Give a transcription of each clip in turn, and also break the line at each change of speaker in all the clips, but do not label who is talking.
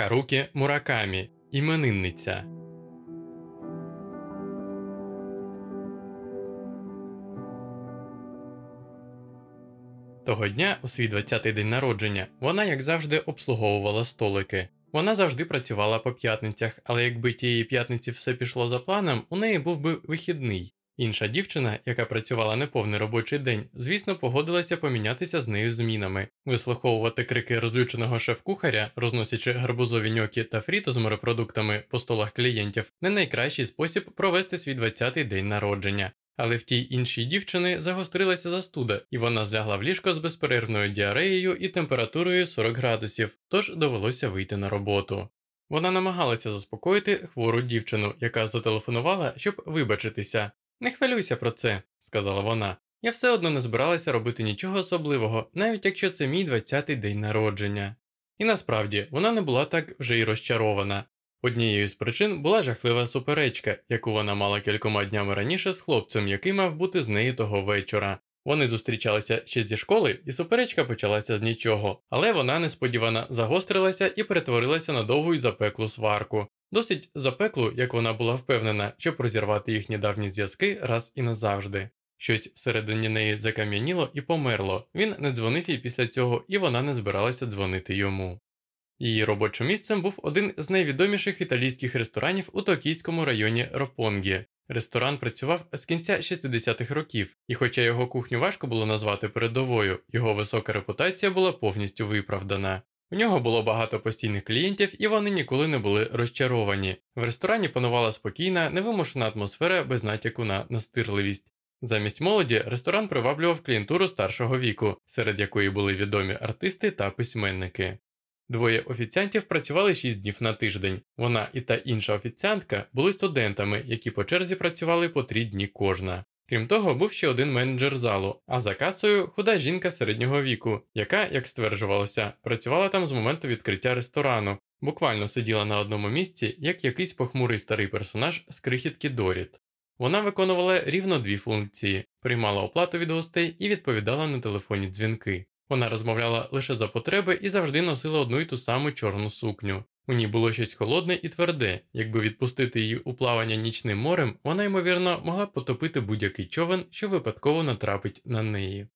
Харукі Муракамі, іменинниця. Того дня, у свій 20-й день народження, вона, як завжди, обслуговувала столики. Вона завжди працювала по п'ятницях, але якби тієї п'ятниці все пішло за планом, у неї був би вихідний. Інша дівчина, яка працювала неповний робочий день, звісно, погодилася помінятися з нею змінами, вислуховувати крики розлюченого шеф-кухаря, розносячи гарбузові ньокі та фріто з морепродуктами по столах клієнтів, не найкращий спосіб провести свій 20-й день народження. Але в тій іншій дівчини загострилася застуда, і вона злягла в ліжко з безперервною діареєю і температурою 40 градусів, тож довелося вийти на роботу. Вона намагалася заспокоїти хвору дівчину, яка зателефонувала, щоб вибачитися. Не хвилюйся про це, сказала вона. Я все одно не збиралася робити нічого особливого, навіть якщо це мій 20-й день народження. І насправді вона не була так вже й розчарована. Однією з причин була жахлива суперечка, яку вона мала кількома днями раніше з хлопцем, який мав бути з нею того вечора. Вони зустрічалися ще зі школи, і суперечка почалася з нічого, але вона несподівано загострилася і перетворилася на довгу й запеклу сварку. Досить запеклу, як вона була впевнена, щоб розірвати їхні давні зв'язки раз і назавжди. Щось всередині неї закам'яніло і померло. Він не дзвонив їй після цього, і вона не збиралася дзвонити йому. Її робочим місцем був один з найвідоміших італійських ресторанів у токійському районі Ропонгі. Ресторан працював з кінця 60-х років, і хоча його кухню важко було назвати передовою, його висока репутація була повністю виправдана. У нього було багато постійних клієнтів, і вони ніколи не були розчаровані. В ресторані панувала спокійна, невимушена атмосфера без натяку на настирливість. Замість молоді ресторан приваблював клієнтуру старшого віку, серед якої були відомі артисти та письменники. Двоє офіціантів працювали 6 днів на тиждень. Вона і та інша офіціантка були студентами, які по черзі працювали по 3 дні кожна. Крім того, був ще один менеджер залу, а за касою худа жінка середнього віку, яка, як стверджувалося, працювала там з моменту відкриття ресторану, буквально сиділа на одному місці, як якийсь похмурий старий персонаж з крихітки Доріт. Вона виконувала рівно дві функції: приймала оплату від гостей і відповідала на телефонні дзвінки. Вона розмовляла лише за потреби і завжди носила одну й ту саму чорну сукню. У ній було щось холодне і тверде, якби відпустити її у плавання нічним морем, вона, ймовірно, могла б потопити будь-який човен, що випадково натрапить на неї.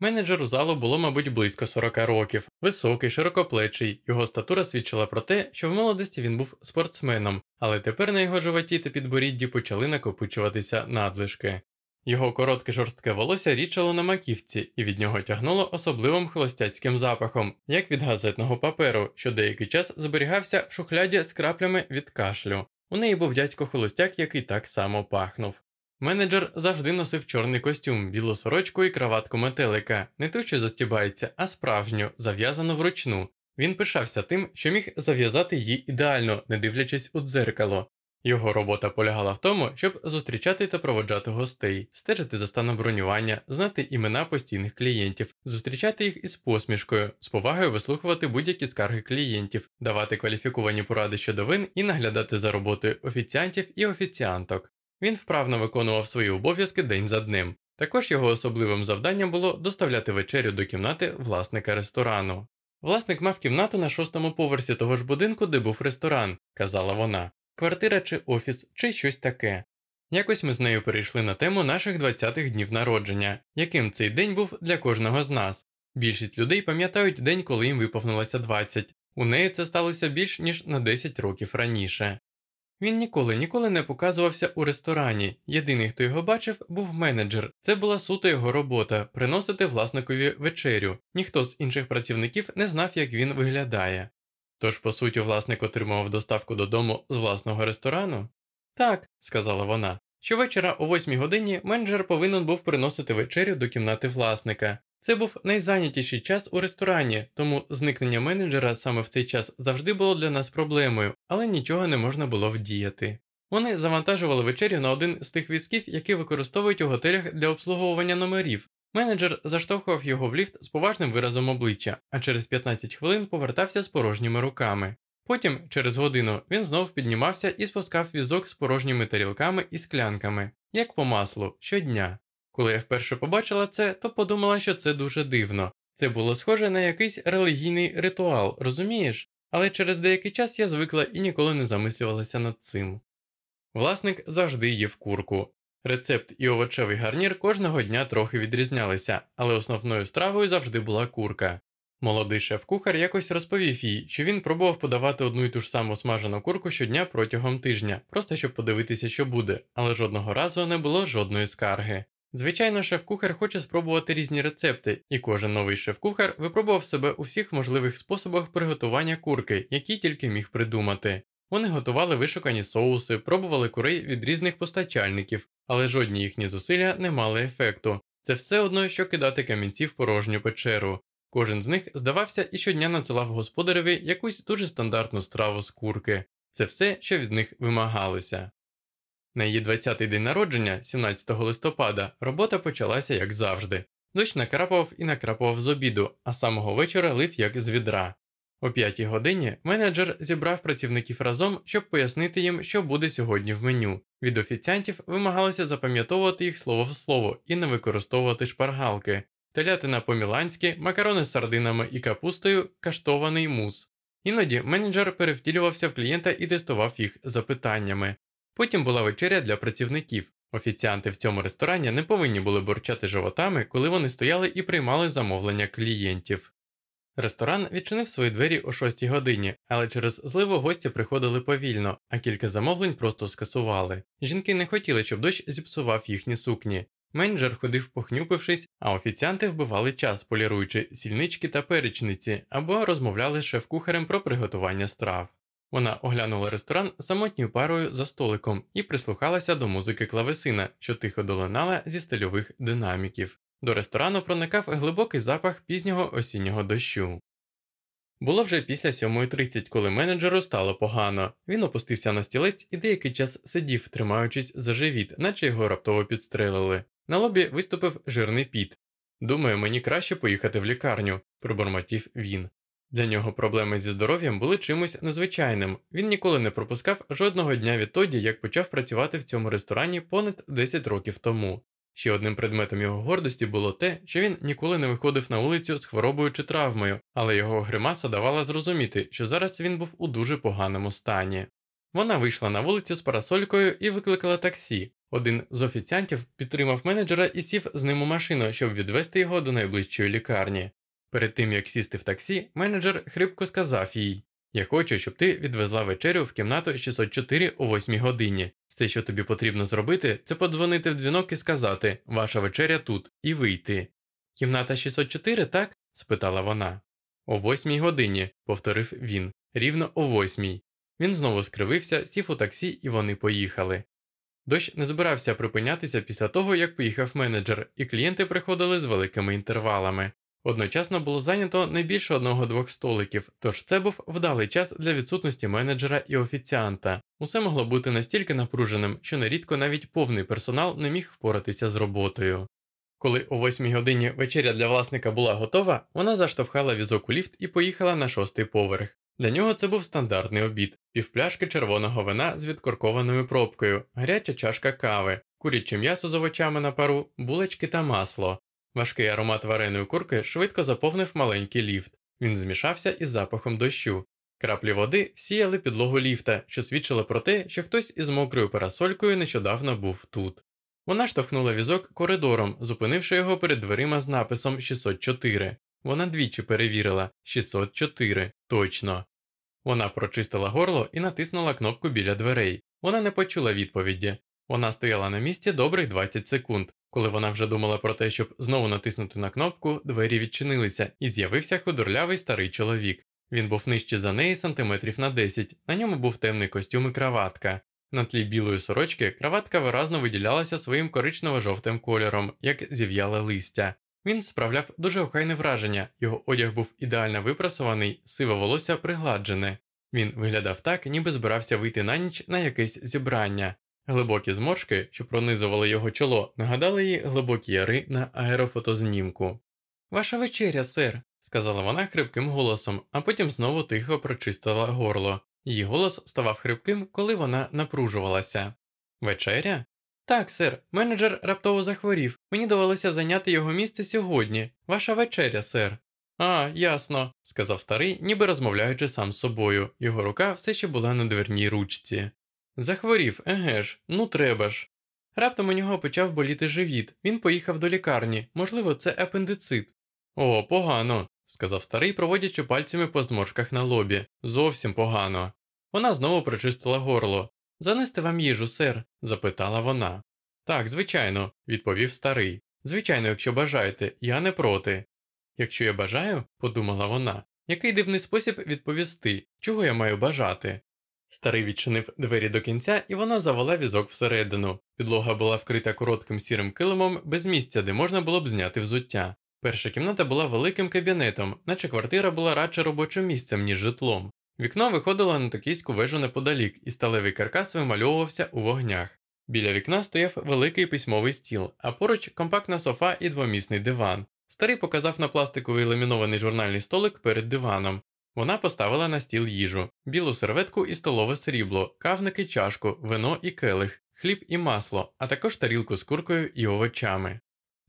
Менеджеру залу було, мабуть, близько 40 років, високий, широкоплечий, його статура свідчила про те, що в молодості він був спортсменом, але тепер на його животі та підборідді почали накопичуватися надлишки. Його коротке жорстке волосся річало на маківці, і від нього тягнуло особливим холостяцьким запахом, як від газетного паперу, що деякий час зберігався в шухляді з краплями від кашлю. У неї був дядько холостяк, який так само пахнув. Менеджер завжди носив чорний костюм, білу сорочку і краватку метелика, не ту, що застібається, а справжню, зав'язану вручну. Він пишався тим, що міг зав'язати її ідеально, не дивлячись у дзеркало. Його робота полягала в тому, щоб зустрічати та проводжати гостей, стежити за станом бронювання, знати імена постійних клієнтів, зустрічати їх із посмішкою, з повагою вислухувати будь-які скарги клієнтів, давати кваліфіковані поради щодо вин і наглядати за роботою офіціантів і офіціанток. Він вправно виконував свої обов'язки день за днем. Також його особливим завданням було доставляти вечерю до кімнати власника ресторану. Власник мав кімнату на шостому поверсі того ж будинку, де був ресторан, казала вона квартира чи офіс, чи щось таке. Якось ми з нею перейшли на тему наших 20-х днів народження, яким цей день був для кожного з нас. Більшість людей пам'ятають день, коли їм виповнилося 20. У неї це сталося більш ніж на 10 років раніше. Він ніколи ніколи не показувався у ресторані. Єдиний, хто його бачив, був менеджер. Це була суто його робота приносити власникові вечерю. Ніхто з інших працівників не знав, як він виглядає. Тож, по суті, власник отримував доставку додому з власного ресторану? Так, сказала вона. Щовечора о восьмій годині менеджер повинен був приносити вечерю до кімнати власника. Це був найзайнятіший час у ресторані, тому зникнення менеджера саме в цей час завжди було для нас проблемою, але нічого не можна було вдіяти. Вони завантажували вечерю на один з тих візків, які використовують у готелях для обслуговування номерів, Менеджер заштовхував його в ліфт з поважним виразом обличчя, а через 15 хвилин повертався з порожніми руками. Потім, через годину, він знов піднімався і спускав візок з порожніми тарілками і склянками, як по маслу, щодня. Коли я вперше побачила це, то подумала, що це дуже дивно. Це було схоже на якийсь релігійний ритуал, розумієш? але через деякий час я звикла і ніколи не замислювалася над цим. Власник завжди їв курку. Рецепт і овочевий гарнір кожного дня трохи відрізнялися, але основною стравою завжди була курка. Молодий шеф-кухар якось розповів їй, що він пробував подавати одну й ту ж саму смажену курку щодня протягом тижня, просто щоб подивитися, що буде, але жодного разу не було жодної скарги. Звичайно, шеф-кухар хоче спробувати різні рецепти, і кожен новий шеф-кухар випробував себе у всіх можливих способах приготування курки, які тільки міг придумати. Вони готували вишукані соуси, пробували курей від різних постачальників, але жодні їхні зусилля не мали ефекту. Це все одно, що кидати камінці в порожню печеру. Кожен з них здавався і щодня надсилав господареві якусь дуже стандартну страву з курки. Це все, що від них вимагалося. На її 20-й день народження, 17 листопада, робота почалася як завжди. Дощ накрапав і накрапав з обіду, а самого вечора лив як з відра. О п'ятій годині менеджер зібрав працівників разом, щоб пояснити їм, що буде сьогодні в меню. Від офіціантів вимагалося запам'ятовувати їх слово в слово і не використовувати шпаргалки, телятина по-міланськи, макарони з сардинами і капустою, каштований мус. Іноді менеджер перевтілювався в клієнта і тестував їх запитаннями. Потім була вечеря для працівників. Офіціанти в цьому ресторані не повинні були борчати животами, коли вони стояли і приймали замовлення клієнтів. Ресторан відчинив свої двері о 6 годині, але через зливу гості приходили повільно, а кілька замовлень просто скасували. Жінки не хотіли, щоб дощ зіпсував їхні сукні. Менеджер ходив похнюпившись, а офіціанти вбивали час, поліруючи сільнички та перечниці, або розмовляли з шеф-кухарем про приготування страв. Вона оглянула ресторан самотньою парою за столиком і прислухалася до музики клавесина, що тихо долинала зі стильових динаміків. До ресторану проникав глибокий запах пізнього осіннього дощу. Було вже після 7.30, коли менеджеру стало погано. Він опустився на стілець і деякий час сидів, тримаючись за живіт, наче його раптово підстрелили. На лобі виступив жирний піт. Думаю, мені краще поїхати в лікарню, пробормотів він. Для нього проблеми зі здоров'ям були чимось незвичайним. Він ніколи не пропускав жодного дня відтоді, як почав працювати в цьому ресторані понад 10 років тому. Ще одним предметом його гордості було те, що він ніколи не виходив на вулицю з хворобою чи травмою, але його гримаса давала зрозуміти, що зараз він був у дуже поганому стані. Вона вийшла на вулицю з парасолькою і викликала таксі. Один з офіціантів підтримав менеджера і сів з ним у машину, щоб відвести його до найближчої лікарні. Перед тим як сісти в таксі, менеджер хрипко сказав їй Я хочу, щоб ти відвезла вечерю в кімнату 604 о 8 годині. Все, що тобі потрібно зробити, це подзвонити в дзвінок і сказати Ваша вечеря тут, і вийти. Кімната 604, так? спитала вона. О восьмій годині, повторив він, рівно о восьмій. Він знову скривився, сів у таксі, і вони поїхали. Дощ не збирався припинятися після того, як поїхав менеджер, і клієнти приходили з великими інтервалами. Одночасно було зайнято не більше одного-двох столиків, тож це був вдалий час для відсутності менеджера і офіціанта. Усе могло бути настільки напруженим, що нерідко навіть повний персонал не міг впоратися з роботою. Коли о восьмій годині вечеря для власника була готова, вона заштовхала візок у ліфт і поїхала на шостий поверх. Для нього це був стандартний обід, півпляшки червоного вина з відкоркованою пробкою, гаряча чашка кави, куряче м'ясо з овочами на пару, булочки та масло. Важкий аромат вареної курки швидко заповнив маленький ліфт. Він змішався із запахом дощу. Краплі води сіяли підлогу ліфта, що свідчило про те, що хтось із мокрою парасолькою нещодавно був тут. Вона штовхнула візок коридором, зупинивши його перед дверима з написом 604. Вона двічі перевірила 604, точно. Вона прочистила горло і натиснула кнопку біля дверей. Вона не почула відповіді. Вона стояла на місці добрих 20 секунд. Коли вона вже думала про те, щоб знову натиснути на кнопку, двері відчинилися, і з'явився худорлявий старий чоловік. Він був нижче за неї сантиметрів на 10, на ньому був темний костюм і краватка. На тлі білої сорочки краватка виразно виділялася своїм коричнево-жовтим кольором, як зів'яле листя. Він справляв дуже охайне враження, його одяг був ідеально випрасований, сиве волосся пригладжене. Він виглядав так, ніби збирався вийти на ніч на якесь зібрання. Глибокі зморшки, що пронизували його чоло, нагадали їй глибокі яри на аерофотознімку. Ваша вечеря, сер, сказала вона хрипким голосом, а потім знову тихо прочистила горло. Її голос ставав хрипким, коли вона напружувалася. Вечеря? Так, сер, менеджер раптово захворів. Мені довелося зайняти його місце сьогодні. Ваша вечеря, сер. А, ясно, сказав старий, ніби розмовляючи сам з собою. Його рука все ще була на дверній ручці. Захворів, еге ж, ну треба ж. Раптом у нього почав боліти живіт. Він поїхав до лікарні, можливо, це апендицит. О, погано, сказав старий, проводячи пальцями по зморшках на лобі. Зовсім погано. Вона знову прочистила горло. Занести вам їжу, сер? запитала вона. Так, звичайно, відповів старий. Звичайно, якщо бажаєте, я не проти. Якщо я бажаю, подумала вона, який дивний спосіб відповісти, чого я маю бажати. Старий відчинив двері до кінця, і вона завела візок всередину. Підлога була вкрита коротким сірим килимом без місця, де можна було б зняти взуття. Перша кімната була великим кабінетом, наче квартира була радше робочим місцем, ніж житлом. Вікно виходило на токійську вежу неподалік, і сталевий каркас вимальовувався у вогнях. Біля вікна стояв великий письмовий стіл, а поруч компактна софа і двомісний диван. Старий показав на пластиковий ламінований журнальний столик перед диваном. Вона поставила на стіл їжу, білу серветку і столове срібло, кавники чашку, вино і келих, хліб і масло, а також тарілку з куркою і овочами.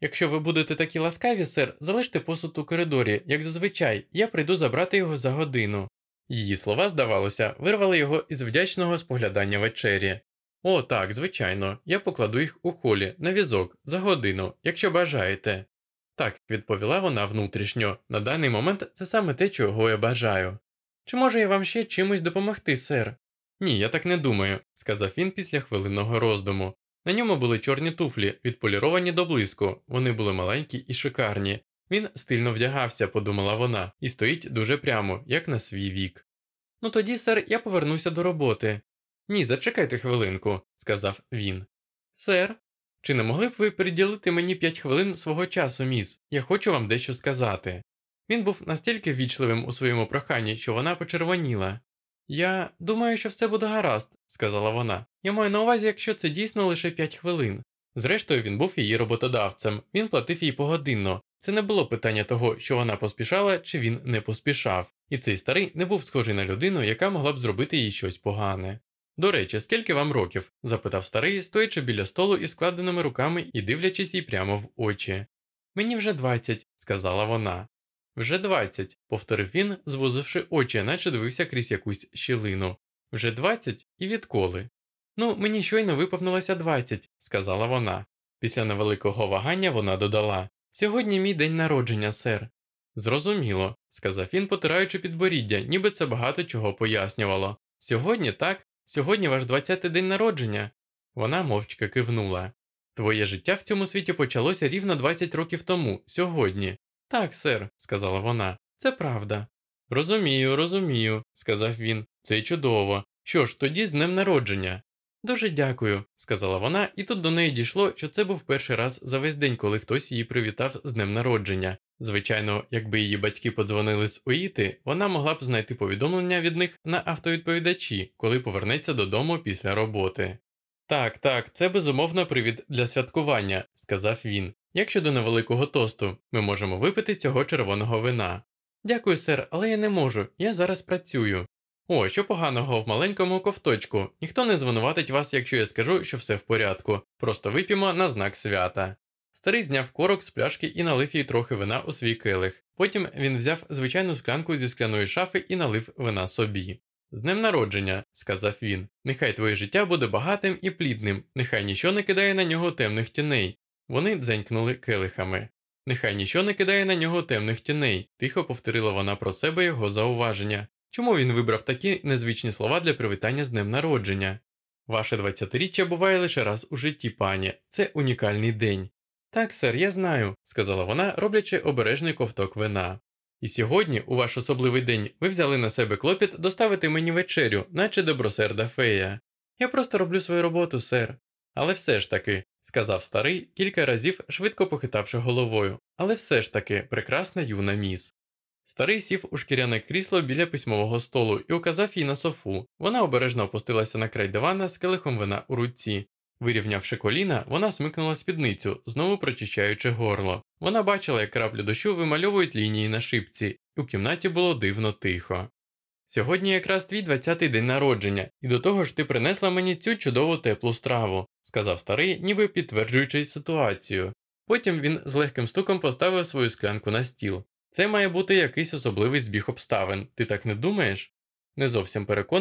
Якщо ви будете такі ласкаві, сер, залиште посуд у коридорі, як зазвичай, я прийду забрати його за годину. Її слова, здавалося, вирвали його із вдячного споглядання вечері. О, так, звичайно, я покладу їх у холі, на візок, за годину, якщо бажаєте. Так, відповіла вона внутрішньо, на даний момент це саме те, чого я бажаю. Чи можу я вам ще чимось допомогти, сер? Ні, я так не думаю, сказав він після хвилинного роздуму. На ньому були чорні туфлі, відполіровані до блиску, вони були маленькі і шикарні. Він стильно вдягався, подумала вона, і стоїть дуже прямо, як на свій вік. Ну тоді, сер, я повернуся до роботи. Ні, зачекайте хвилинку, сказав він. Сер, чи не могли б ви приділити мені п'ять хвилин свого часу, міс? Я хочу вам дещо сказати. Він був настільки ввічливим у своєму проханні, що вона почервоніла. Я думаю, що все буде гаразд, сказала вона. Я маю на увазі, якщо це дійсно лише п'ять хвилин. Зрештою, він був її роботодавцем, він платив їй погодинно. Це не було питання того, що вона поспішала чи він не поспішав, і цей старий не був схожий на людину, яка могла б зробити їй щось погане. До речі, скільки вам років? запитав старий, стоячи біля столу із складеними руками і дивлячись їй прямо в очі. Мені вже двадцять, сказала вона. Вже двадцять, повторив він, звузивши очі, наче дивився крізь якусь щілину. Вже двадцять і відколи. Ну, мені щойно виповнилося двадцять, сказала вона. Після невеликого вагання вона додала Сьогодні мій день народження, сер. Зрозуміло, сказав він, потираючи підборіддя, ніби це багато чого пояснювало. Сьогодні так, Сьогодні ваш 20-й день народження. Вона мовчки кивнула. Твоє життя в цьому світі почалося рівно 20 років тому, сьогодні. Так, сер, сказала вона, це правда. Розумію, розумію, сказав він. Це чудово. Що ж, тоді з днем народження. Дуже дякую, сказала вона, і тут до неї дійшло, що це був перший раз за весь день, коли хтось її привітав з днем народження. Звичайно, якби її батьки подзвонили з ОІТи, вона могла б знайти повідомлення від них на автовідповідачі, коли повернеться додому після роботи. Так, так, це безумовно привід для святкування, сказав він. Як щодо невеликого тосту, ми можемо випити цього червоного вина. Дякую, сер, але я не можу, я зараз працюю. О, що поганого в маленькому ковточку. Ніхто не звинуватить вас, якщо я скажу, що все в порядку. Просто вип'ємо на знак свята. Старий зняв корок з пляшки і налив їй трохи вина у свій келих. Потім він взяв звичайну склянку зі скляної шафи і налив вина собі. З днем народження, сказав він, нехай твоє життя буде багатим і плідним, нехай ніщо не кидає на нього темних тіней. Вони дзенькнули келихами. Нехай ніщо не кидає на нього темних тіней, тихо повторила вона про себе його зауваження. Чому він вибрав такі незвичні слова для привітання з днем народження? Ваше 20-річчя буває лише раз у житті, пані, це унікальний день. Так, сер, я знаю, сказала вона, роблячи обережний ковток вина. І сьогодні, у ваш особливий день, ви взяли на себе клопіт доставити мені вечерю, наче добросерда фея. Я просто роблю свою роботу, сер. Але все ж таки, сказав старий, кілька разів швидко похитавши головою, але все ж таки, прекрасна юна міс. Старий сів у шкіряне крісло біля письмового столу і указав їй на софу. Вона обережно опустилася на край дивана з келихом вина у руці. Вирівнявши коліна, вона смикнула спідницю, знову прочищаючи горло. Вона бачила, як краплі дощу вимальовують лінії на шипці, у кімнаті було дивно тихо. Сьогодні якраз твій 20-й день народження, і до того ж ти принесла мені цю чудову теплу страву, сказав старий, ніби підтверджуючи ситуацію. Потім він з легким стуком поставив свою склянку на стіл. Це має бути якийсь особливий збіг обставин, ти так не думаєш? Не зовсім переконаний.